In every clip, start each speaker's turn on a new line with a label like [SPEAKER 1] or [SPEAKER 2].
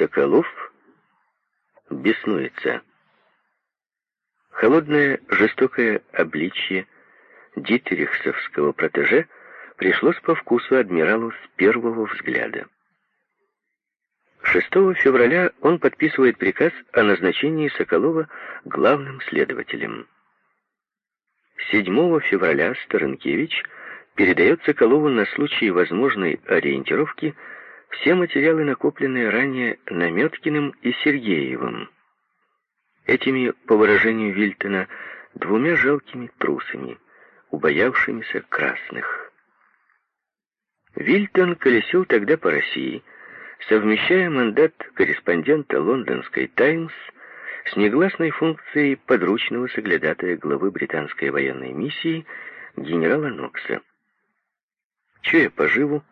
[SPEAKER 1] Соколов беснуется. Холодное, жестокое обличье дитерихсовского протеже пришлось по вкусу адмиралу с первого взгляда. 6 февраля он подписывает приказ о назначении Соколова главным следователем. 7 февраля Старенкевич передает Соколову на случай возможной ориентировки все материалы, накопленные ранее Наметкиным и Сергеевым. Этими, по выражению Вильтона, двумя жалкими трусами, убоявшимися красных. Вильтон колесил тогда по России, совмещая мандат корреспондента лондонской «Таймс» с негласной функцией подручного соглядатая главы британской военной миссии генерала Нокса. Чуя поживу,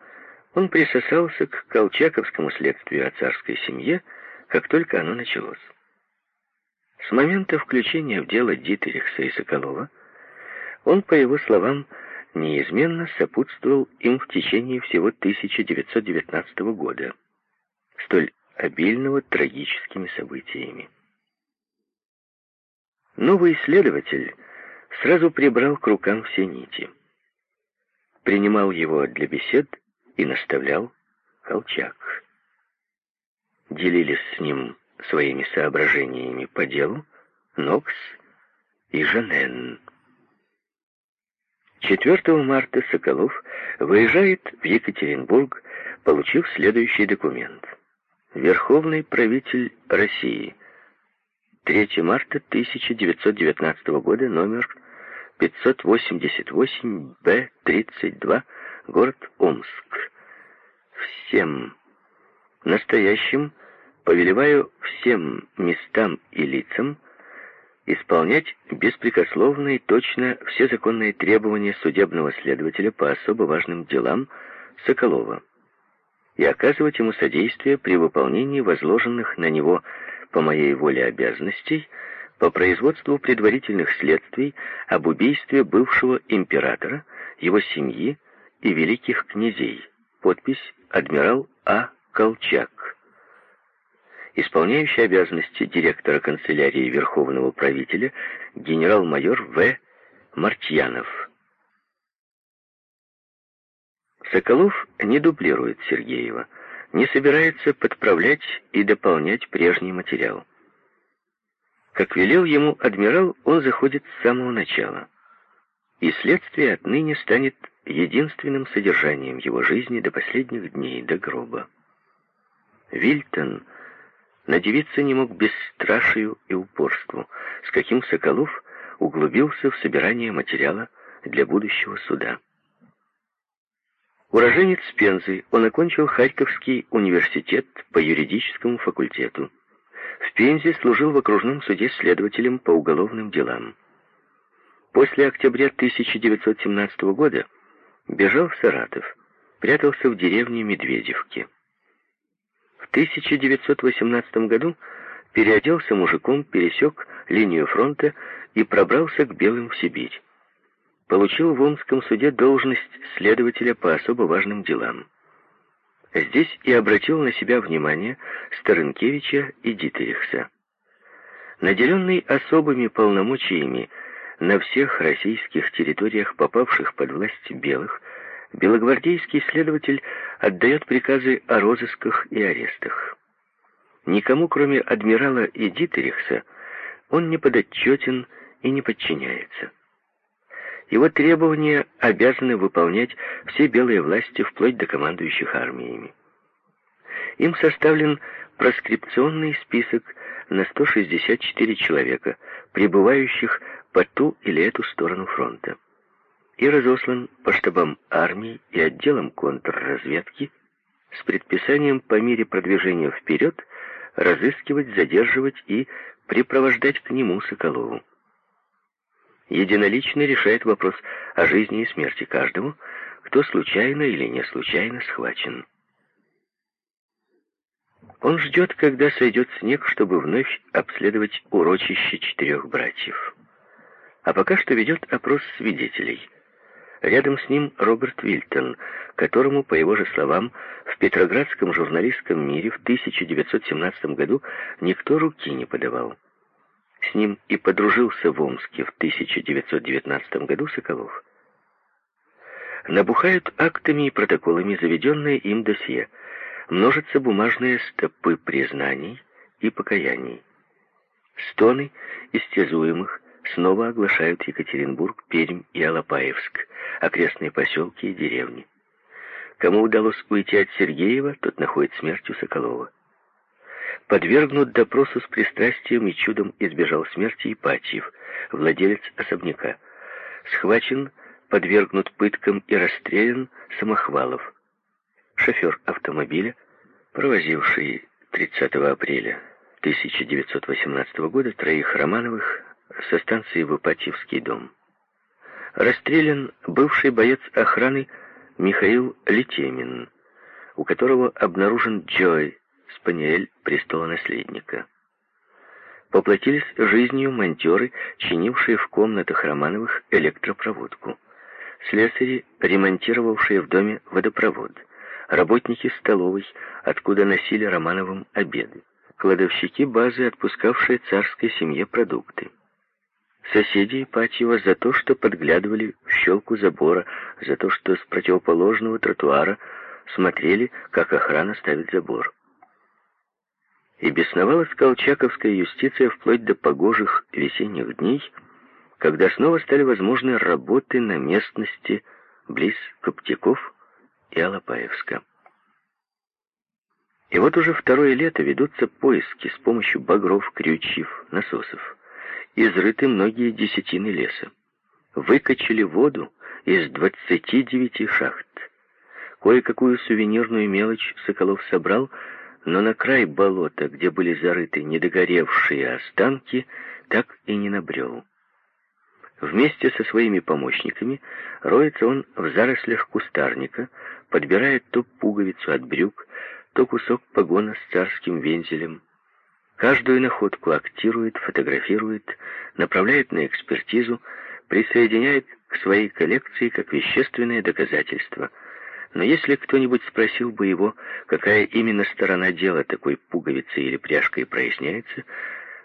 [SPEAKER 1] он присосался к колчаковскому следствию о царской семье, как только оно началось. С момента включения в дело Дитерихса и Соколова он, по его словам, неизменно сопутствовал им в течение всего 1919 года, столь обильного трагическими событиями. Новый следователь сразу прибрал к рукам все нити. Принимал его для бесед и наставлял Колчак. Делились с ним своими соображениями по делу Нокс и Жанен. 4 марта Соколов выезжает в Екатеринбург, получив следующий документ. Верховный правитель России. 3 марта 1919 года, номер 588-Б-32, город Омск. Всем настоящим повелеваю всем местам и лицам исполнять беспрекословно и точно все законные требования судебного следователя по особо важным делам Соколова и оказывать ему содействие при выполнении возложенных на него по моей воле обязанностей по производству предварительных следствий об убийстве бывшего императора, его семьи и великих князей. Подпись «Адмирал А. Колчак» исполняющий обязанности директора канцелярии Верховного правителя генерал-майор В. Мартьянов. Соколов не дублирует Сергеева, не собирается подправлять и дополнять прежний материал. Как велел ему адмирал, он заходит с самого начала. И следствие отныне станет единственным содержанием его жизни до последних дней, до гроба. Вильтон — надевиться не мог бесстрашию и упорству, с каким Соколов углубился в собирание материала для будущего суда. Уроженец Пензы, он окончил Харьковский университет по юридическому факультету. В Пензе служил в окружном суде следователем по уголовным делам. После октября 1917 года бежал в Саратов, прятался в деревне Медведевки. В 1918 году переоделся мужиком, пересек линию фронта и пробрался к белым в Сибирь. Получил в Омском суде должность следователя по особо важным делам. Здесь и обратил на себя внимание Старынкевича и Дитерихса. Наделенный особыми полномочиями на всех российских территориях, попавших под власть белых, белогвардейский следователь отдает приказы о розысках и арестах. Никому, кроме адмирала и он не подотчетен и не подчиняется. Его требования обязаны выполнять все белые власти вплоть до командующих армиями. Им составлен проскрипционный список на 164 человека, пребывающих по ту или эту сторону фронта и разослан по штабам армии и отделам контрразведки с предписанием по мере продвижения вперед разыскивать, задерживать и припровождать к нему Соколову. Единолично решает вопрос о жизни и смерти каждого, кто случайно или не случайно схвачен. Он ждет, когда сойдет снег, чтобы вновь обследовать урочище четырех братьев. А пока что ведет опрос свидетелей – Рядом с ним Роберт Вильтон, которому, по его же словам, в петроградском журналистском мире в 1917 году никто руки не подавал. С ним и подружился в Омске в 1919 году Соколов. Набухают актами и протоколами заведенные им досье, множатся бумажные стопы признаний и покаяний. Стоны истязуемых снова оглашают Екатеринбург, Пермь и Алапаевск, окрестные поселки и деревни. Кому удалось уйти от Сергеева, тот находит смертью Соколова. Подвергнут допросу с пристрастием и чудом избежал смерти Ипатьев, владелец особняка. Схвачен, подвергнут пыткам и расстрелян Самохвалов, шофер автомобиля, провозивший 30 апреля 1918 года троих Романовых со станции в Ипатьевский дом. Расстрелян бывший боец охраны Михаил Летемин, у которого обнаружен Джой, спаниель престола наследника. Поплатились жизнью монтеры, чинившие в комнатах Романовых электропроводку, слесари, ремонтировавшие в доме водопровод, работники столовой, откуда носили Романовым обеды, кладовщики базы, отпускавшие царской семье продукты. Соседи Ипатьева за то, что подглядывали в щелку забора, за то, что с противоположного тротуара смотрели, как охрана ставит забор. И бесновалась колчаковская юстиция вплоть до погожих весенних дней, когда снова стали возможны работы на местности близ Коптяков и Алапаевска. И вот уже второе лето ведутся поиски с помощью багров, крючьев, насосов изрыты многие десятины леса. Выкачали воду из 29 шахт. Кое-какую сувенирную мелочь Соколов собрал, но на край болота, где были зарыты недогоревшие останки, так и не набрел. Вместе со своими помощниками роется он в зарослях кустарника, подбирает то пуговицу от брюк, то кусок погона с царским вензелем, Каждую находку актирует, фотографирует, направляет на экспертизу, присоединяет к своей коллекции как вещественное доказательство. Но если кто-нибудь спросил бы его, какая именно сторона дела такой пуговицей или пряжкой проясняется,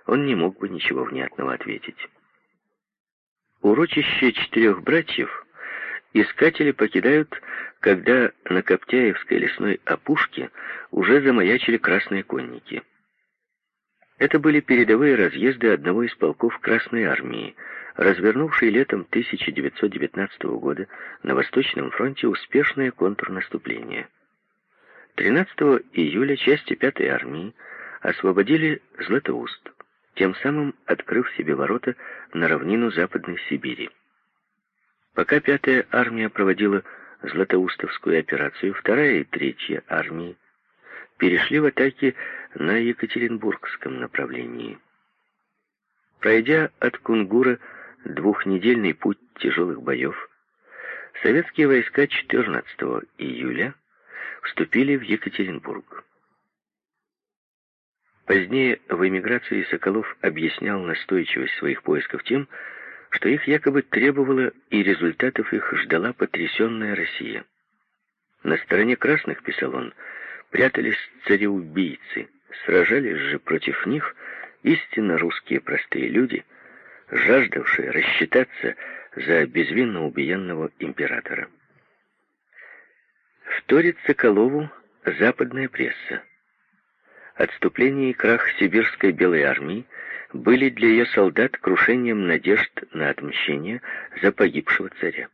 [SPEAKER 1] он не мог бы ничего внятного ответить. Урочище четырех братьев искатели покидают, когда на Коптяевской лесной опушке уже замаячили красные конники. Это были передовые разъезды одного из полков Красной Армии, развернувшей летом 1919 года на Восточном фронте успешное контрнаступление. 13 июля части 5-й армии освободили Златоуст, тем самым открыв себе ворота на равнину Западной Сибири. Пока 5-я армия проводила Златоустовскую операцию, 2-я и 3-я армии перешли в атаки на Екатеринбургском направлении. Пройдя от Кунгура двухнедельный путь тяжелых боев, советские войска 14 июля вступили в Екатеринбург. Позднее в эмиграции Соколов объяснял настойчивость своих поисков тем, что их якобы требовало и результатов их ждала потрясенная Россия. На стороне красных, писал он, прятались цареубийцы, сражались же против них истинно русские простые люди, жаждавшие рассчитаться за безвинно убиенного императора. Вторит Соколову западная пресса. Отступление и крах сибирской белой армии были для ее солдат крушением надежд на отмщение за погибшего царя.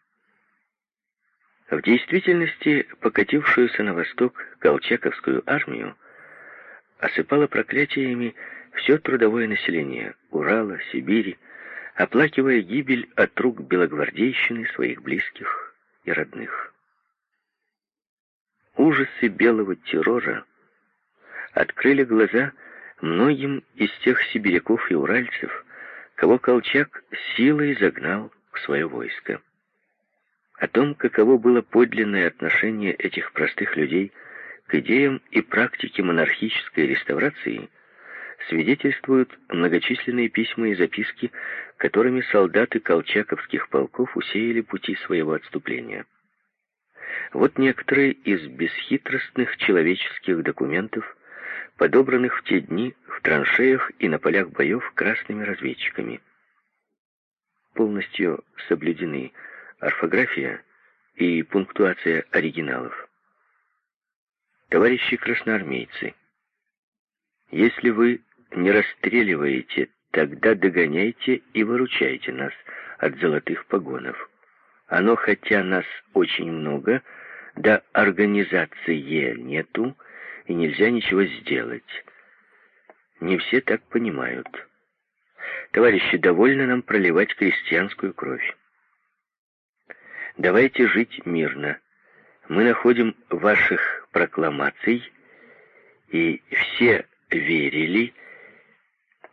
[SPEAKER 1] В действительности, покатившуюся на восток Колчаковскую армию осыпало проклятиями все трудовое население Урала, Сибири, оплакивая гибель от рук белогвардейщины своих близких и родных. Ужасы белого террора открыли глаза многим из тех сибиряков и уральцев, кого Колчак силой загнал в свое войско. О том, каково было подлинное отношение этих простых людей к идеям и практике монархической реставрации, свидетельствуют многочисленные письма и записки, которыми солдаты колчаковских полков усеяли пути своего отступления. Вот некоторые из бесхитростных человеческих документов, подобранных в те дни в траншеях и на полях боев красными разведчиками. Полностью соблюдены орфография и пунктуация оригиналов. Товарищи красноармейцы, если вы не расстреливаете, тогда догоняйте и выручайте нас от золотых погонов. Оно, хотя нас очень много, да организации нету, и нельзя ничего сделать. Не все так понимают. Товарищи, довольно нам проливать крестьянскую кровь. Давайте жить мирно. Мы находим ваших прокламаций, и все верили,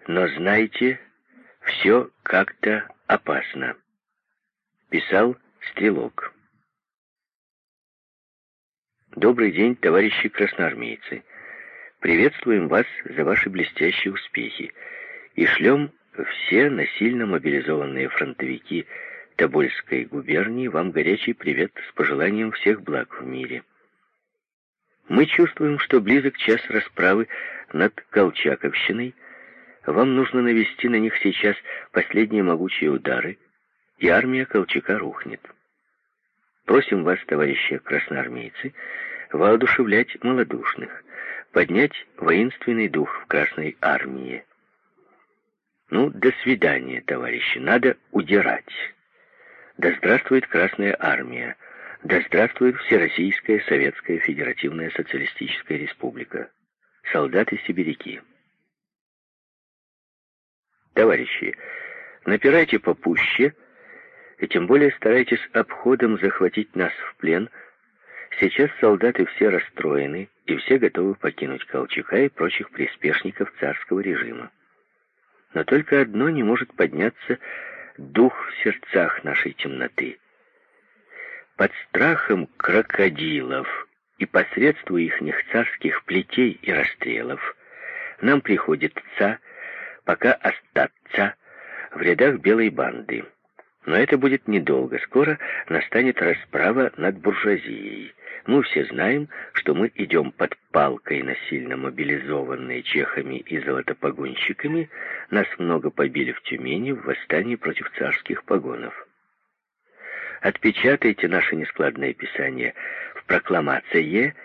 [SPEAKER 1] но знайте, все как-то опасно. Писал Стрелок. Добрый день, товарищи красноармейцы. Приветствуем вас за ваши блестящие успехи и шлем все насильно мобилизованные фронтовики Тобольской губернии вам горячий привет с пожеланием всех благ в мире. Мы чувствуем, что близок час расправы над Колчаковщиной. Вам нужно навести на них сейчас последние могучие удары, и армия Колчака рухнет. Просим вас, товарищи красноармейцы, воодушевлять малодушных, поднять воинственный дух в Красной армии. Ну, до свидания, товарищи, надо удирать. Да здравствует Красная армия, да здравствует Всероссийская Советская Федеративная Социалистическая Республика. Солдаты-сибиряки. Товарищи, напирайте попуще, и тем более старайтесь обходом захватить нас в плен. Сейчас солдаты все расстроены, и все готовы покинуть Колчака и прочих приспешников царского режима. Но только одно не может подняться дух в сердцах нашей темноты. Под страхом крокодилов и посредством ихних царских плетей и расстрелов нам приходится пока остаться в рядах белой банды. Но это будет недолго. Скоро настанет расправа над буржуазией. Мы все знаем, что мы идем под палкой, насильно мобилизованные чехами и золотопогонщиками. Нас много побили в Тюмени в восстании против царских погонов. Отпечатайте наше нескладное писание в прокламации,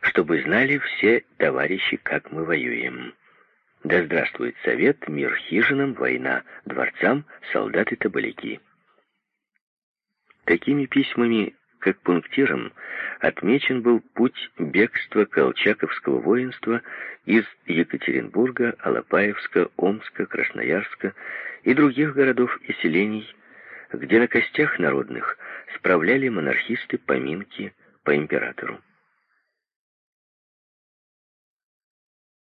[SPEAKER 1] чтобы знали все товарищи, как мы воюем. Да здравствует совет, мир хижинам, война дворцам, солдаты-табаляки. Такими письмами, как пунктиром, отмечен был путь бегства колчаковского воинства из Екатеринбурга, Алапаевска, Омска, Красноярска и других городов и селений, где на костях народных справляли монархисты поминки по императору.